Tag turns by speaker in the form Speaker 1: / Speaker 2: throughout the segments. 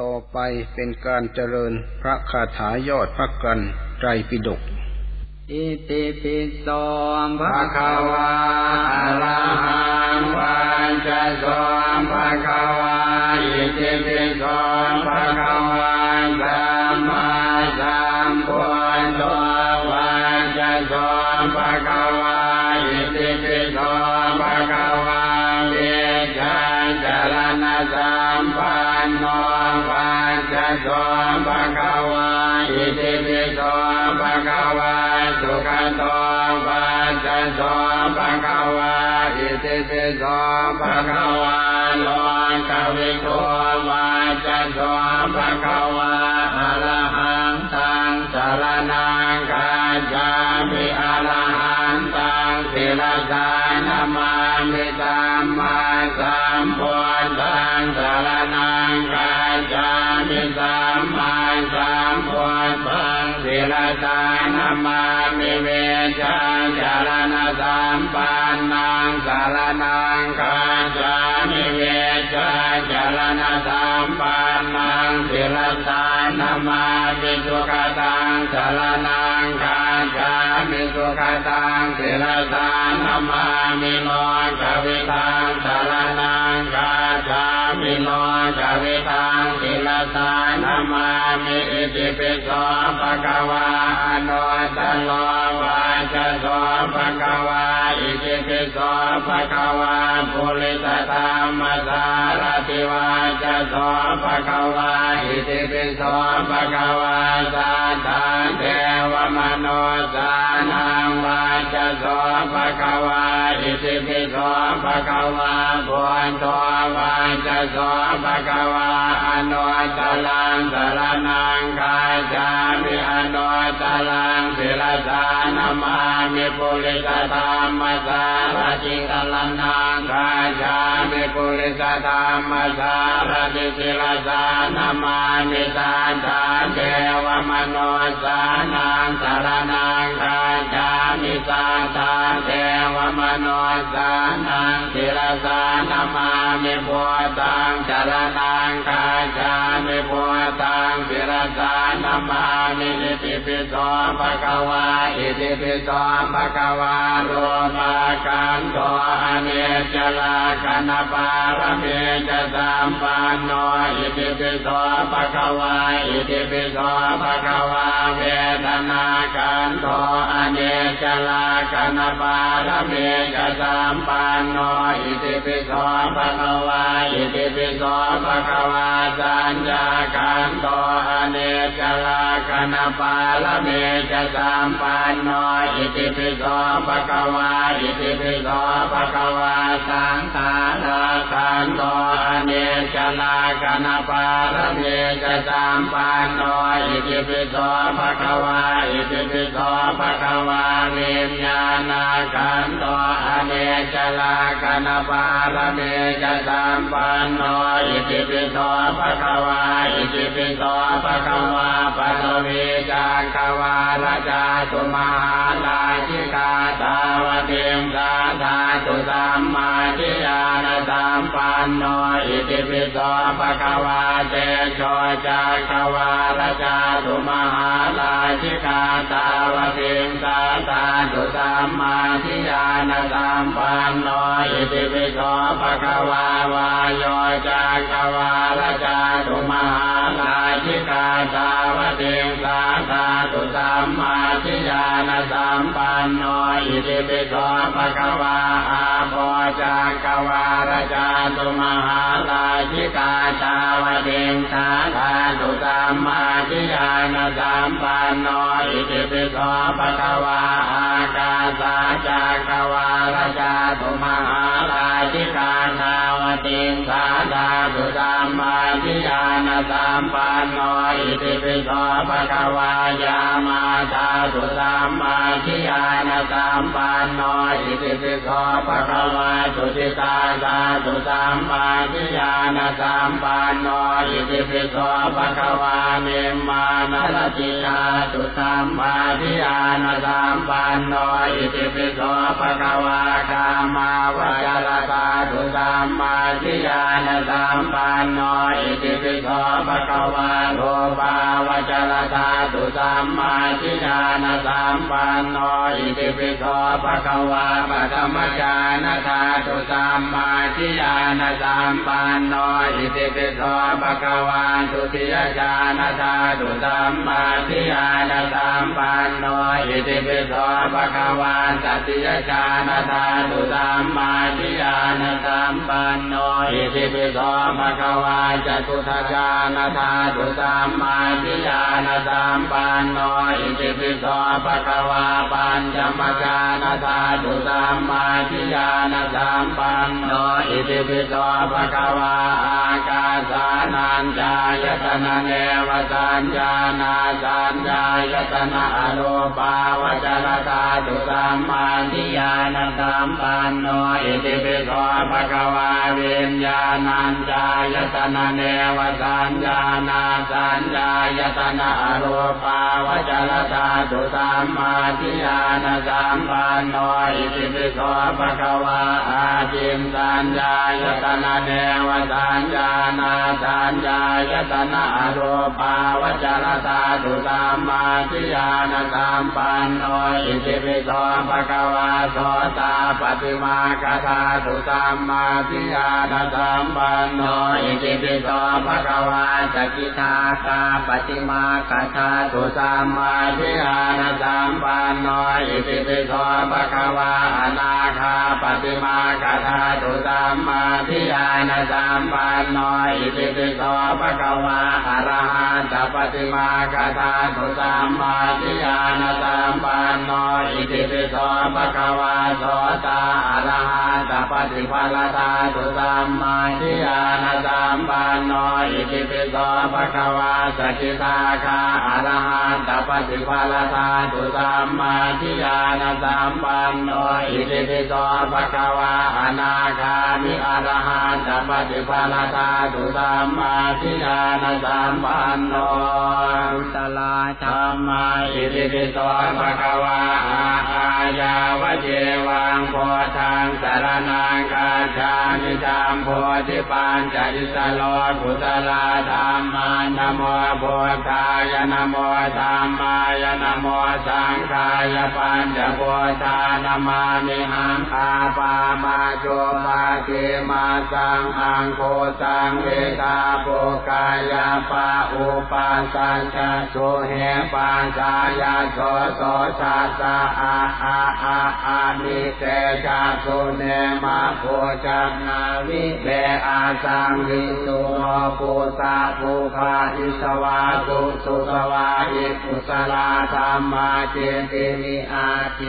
Speaker 1: ต่อไปเป็นการเจริญพระคาถายอดพระกันไตรปิฎก
Speaker 2: อิติปิโสภะคะวาอะระหังวันจะโสภะคะวาอิติปิโสภะคะวาสัมมาสัมพุทโธวันจะโสภะคะวาอิติปิโสภะคะวาเวชัญจระ สัมปันโนวันจะโสภะคะวาอิติปิโสภะคะวาสุขโตวันจะโสภะคะวาอิติปิโสภะคะวาโลกวิโตวันจะโสภะคะวาอะระหังตังสารณังกัจจามิอะระหังตั งศิลสานามามิสัมมาสัมพุทธังสารณังกัจจามิสัมมาสัมพุทธังศิลสานามามิเวชัญจรณะสัมปันนังสารณังกัจจามิเวชัญจรณะสัมปันนังศิลสานามามิสุขตังสารณังกัจจา สุขตังศิลสานามามิโนกวิตังสารนังกาจามิโนกวิตังศิลสานามามิอิติปิโสภะคะวาอนุตตโลวาจโสภะคะวาอิติ โสภะคะวาปุริสธรรมสารติวาจโสภะคะวาอิติปิโสภะคะวาสัทธาเทวมโนสานังวาจโสภะคะวาอิติปิโสภะคะวาบุญโตวาจโสภะคะวาอนุตตลังสรนังกาจามิอนุตตลังศิลสานามามิปุริสธรรมสารจิตลันังกาจามิปุริสธรรมสารจิศิลสานามามิตาตาเทวมโนสานังสารนังกาจามิตาตาเทวมโนสานังศิลสานามามิพุตังจารนังกาจามิพุตังศิลสานามามิอิติปิโสภะคะวาอิติปิโสภะคะวาโลมากันโตอเนจลาคันปารเมจะสัมปันโนอิติปิโสภะคะวาอิติปิโสภะคะวาเวทนากันโตอเนจลาคันปารเมจะสัมปันโนอิติปิโสภะคะวาอิติปิโสภะคะวาสัญญากันโตอเนจลาคันปารเมจะสัมปันโนอิติปิโสภะคะวาอิติปิโสภะคะวาสังขาราคันโตอเนจลาคันปารเมจะสัมปันโนอิติปิโสภะคะวาอิติปิโสภะคะวาวิญญาณคันโตอเนจลาคันปารเมจะสัมปันโนอิติปิโสภะคะวาอิติปิโสภะคะวาปัตวิจังคาวาราชาตุมหาลาชิกาตาวเติมสาธาตุสัมมาทิยานสัมปันโนอิติปิโสภะคะวาเตโชจักขวาราชาตุมหาลาชิกาตาวเติมสาธาตุสัมมาทิยานสัมปันโนอิติปิโสภะคะวาวายโยจักขวาราชาตุมหา ลาชิกาตาวเติมสาธาตุสัมมาทิยานสัมปันโนอิติปิโสภะคะวาอาโปจักวาราชาตุมหาลาชิกาตาวเติมสาธาตุสัมมาทิยานสัมปันโนอิติปิโสภะคะวาอากาสาจักวาราชาตุมหาลาชิกาตาว เติมสาธาตุสัมมาทิยานสัมปันโนอิติปิโสภะคะวายามาตาตุสัมมาทิยานสัมปันโนอิติปิโสภะคะวาตุติตาตาตุสัมมาทิยานสัมปันโนอิติปิโสภะคะวาเมมานรติยาตุสัมมาทิยานสัมปันโนอิติปิโสภะคะวากามาวจรตาตุสัมมาธิญาณสัมปันโนอิติปิโสภะคะวะโตปาวจรตาตุสัมมาทิฏานสัมปันโนอิติปิโสภะคะวะปะธรรมจานธาตุสัมมาทิฏานสัมปันโนอิติปิโสภะคะวะทุติยจานธาตุสัมมาทิฏานสัมปันโนอิติปิโสภะคะวะตติยจานธาตุสัมมาทิฏานสัมปันโนอิติปิโสภะคะวะจตุทัจจานาธาตุสัมมาทิฏฐานาสัมปันโนอิติปิโสภะคะวะปัญจมจานาธาตุสัมมาทิฏฐานาสัมปันโนอิติปิโสภะคะวะอากาสานัญจายตนะเนวสัญญานาสัญญายตนะอโรปาวจรธาตุสัมมาทิฏฐานาสัมปันโนอิติปิโสภะคะวะวิญญาณัญจายตนะเนวสัญญานาสัญญายตนะอโรปาวจรธาตุสัมมาทิฏฐานสัมปันโนอิติปิโสภะคะวะอาจินสัญญายตนะเนวสัญญานาสัญญายตนะอโรปาวจรธาตุสัมมาทิฏฐานสัมปันโนอิติปิโสภะคะวะโสตาปฏิมาคาธาตุสัมมาทิฏฐานสัมปันโนอิติปิโสภะคะวะสกิทาคาปฏิมาคาธาตุสัมมาทิฏฐานสัมปันโนอิติปิโสภะคะวะอนาคาปฏิมาคาธาตุสัมมาทิฏฐานสัมปันโนอิติปิโสภะคะวะอรหันตปฏิมาคาธาตุสัมมาทิฏฐานสัมปันโนอิติปิโสภะคะวะโสตาอรหันตปฏิภาลธาตุสัมมาทิยานสัมปันโนอิติปิโสภะคะวา สกิทาคาอรหันตปฏิภาลธาตุสัมมาทิฏฐานสัมปันโนอิติปิโสภะคะวะอนาคามิอรหันตปฏิภาลธาตุสัมมาทิฏฐานสัมปันโนตลาธรรมาอิติปิโสภะคะวะอาอายาวเจวังโพธังสารนังกาชามิธรรมโพธิปัญจอิสโลกุตลาธรรมานโมโพธายนโมธรรมายนโมสังฆายปัญจโพธานมามิหังอาปามาโจมาเกมาสังอังโคสังเวตาโปกายาปาอุปัสสันจโสเหปัสายาโสโสชาสาอาอาอาอานิเตชาสุเนมาโพจักนาวิเบอาสังวิสุโนปุสาภูคาอิสวาสุสุสวาอิ กุสลาธรรมาเจติวิอาเจ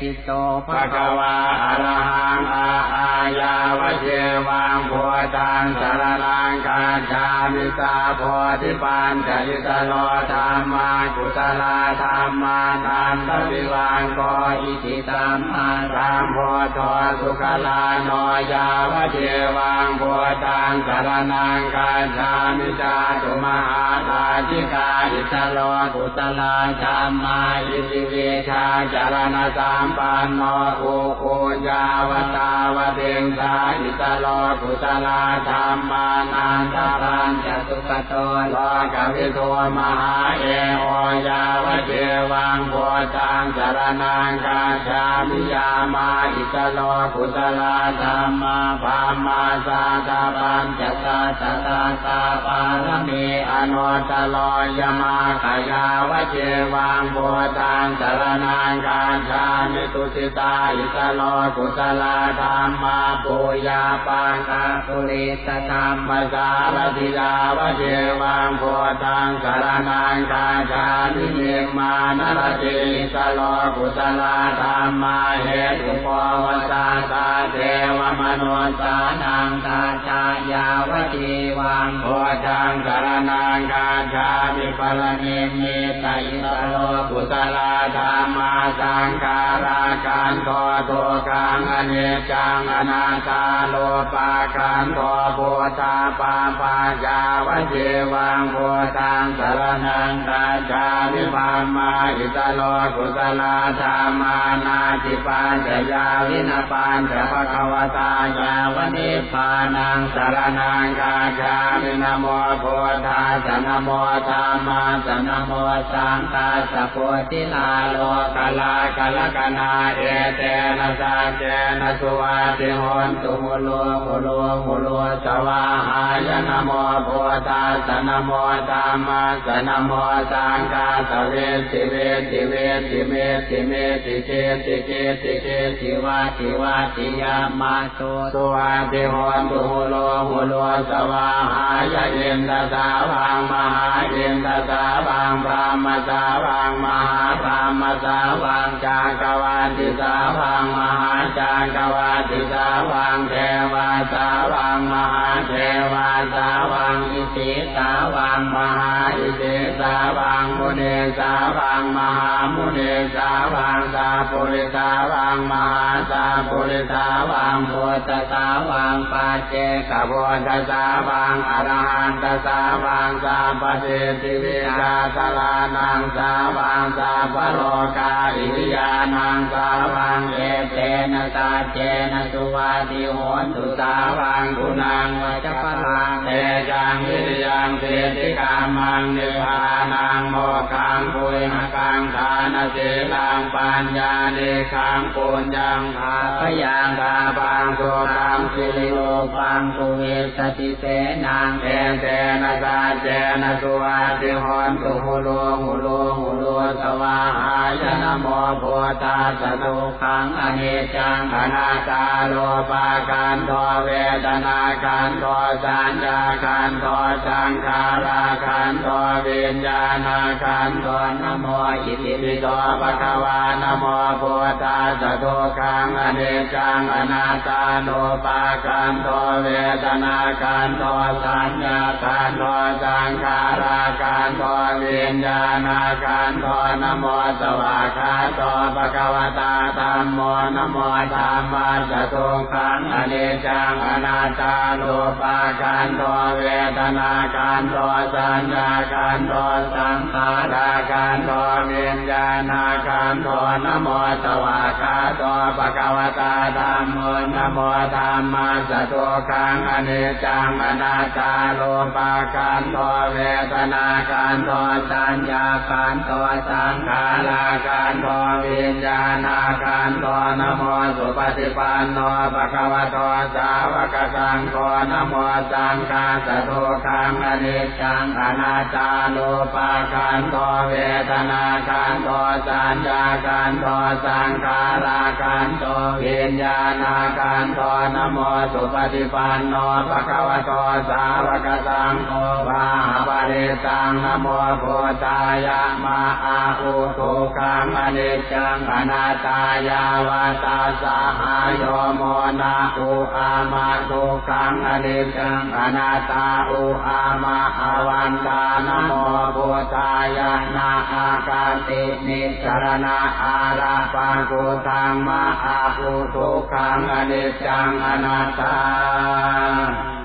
Speaker 2: ติโตภะคะวาอรหังอาอายาวะเจวังโพธังสารนังกาชามิตาโพธิปัญจยิตโลธรรมากุตลาธรรมานันตวิวังโกอิทิตัมมารังโพธสุขลาโนยาวะเจวังโพธังสารนังกาชามิจาตุมหาลาจิกาอิตโลกุตลาธรรมาอิติเวชาจารณสัมปันโนโอโอยาวตาวเดงสาอิตโลกุตลาธรรมานันตรัญจตุกโตโลกวิโทมหาเอโอยาวเจวังโพธังสารนังกาชามิยามาอิตโลกุตลาธรรมาภามาสาตาปัญจตาตาตาตาปารมีอนุตโลยมาขยาวเจวังโพธังสารนังกาชามิตุสิตาอิตโลกุตลาธรรมาปุยาปังกาปุริตธรรมสารติยาวเจวังโพธังสารนังกาชามิเมมานรติสโลกุตลาธรรมาเหตุปวสาตาเทวมโนสานังกาชายาวเจวังโพธังสารนังกาชามิปรเมิตอิสโลกุตลาธรรมาสังขาราการโทโทกังอเนจังอนาตาโลปาการโทโพธาปาปายาวเจวังโพธังสารนังกาชามิภามาอิตโลกุตลาธรามานาจิปัญจยาวินาปัญจะภะคะวตายาวเน พานังสารนังกาชามินโมโพธาสนโมธรรมาสนโมสังฆาสะโพธิลาโลกลากลกนาเอเตนะสาเจนะสุวาติหนตุมุโลมุโลมุโลสวาหายนโมโพธาสนโมธรรมาสนโมสังฆาสเวสิเวสิเวสิเมสิเมสิเกสิเกสิเกสิวาสิวาสิยามาโสสุวาติหนตุโลหุโลสวาหายเย็นตาสาวังมหาเย็นตาสาวังพรามสาวังมหาพรา มสาวังจากวาติสาวังมหาจากวาติสาวังเทวาสาวังมหาเทวาสาวังอิสิสาวังมหาอิสิสาวังมุเนสาวังมหามุเนสาวังสาปุริสาวังมหาสาปุริสาวังโพธสาวังปัจเจกโพธสาวังอรหันตสาวังสาปเสติวิชาสลานังสาวังสาปโลกาอิริยานังสาวังเอเตนะตาเจนะสุวาติโหนตุสาวังกุณังวัจพลังเตจังวิริยังเสติกามังเนิพพานังโมขังคุยหกังทานสีลังปัญญาเนขังปุญญังภาพยังกาปังโสตัง สิริโลปังสุเวสติเสนังเอเตนะสาเจนะสุวาติโหนตุหุโลหุโลหุโลสวาหายนะโมโพธาสตุขังอเนจังอนาตาโลปาการทอเวทนาการทอสัญญาการทอสังขาราการทอวิญญาณการทอนโมอิติปิโตภะคะวานโมโพธาสตุขังอเนจังอนาตาโลปาาการทอเวทนาการทอสัญญาการทอสังขาราการทวิญญาณการทอนโมสวากขาโตภะคะวตาธัมโมนโมธรรมาสตุขังอเนจังอนาตาโลปาการทอเวทนาการทอสัญญาการทอสังขาราการทวิญญาณการทอนโมสวากขาโตภะคะวตาธัมโมนโมธรรมมาสตุขังอเนจังอนาตาโลปาการทอเวทนาการทอสัญญาการทอสังขาราการทอวิญญาณการทอนโมสุปฏิปันโนภะคะวะโตสาวกสังโฆนโมสังฆาสตุขังอเนจังอนัตาโลปาการทอเวทนาการทอสัญญาการทอสังขาราการทอวิญญาณการทอนโมโมสุปฏิปันโนภะคะวะโตสาวกสังโฆวาปะริตังนโมโพธายะมาอาอุทุขังอนิจจังอนัตายาวาตาสาหายโยโมนาอุอามาทุขังอนิจจังอนัตาอุอามาอวันตานโมโพธายะนาอาการตินิสรณาอาราปังกุทังมาอาอุทุขังอนิจจังអនាតា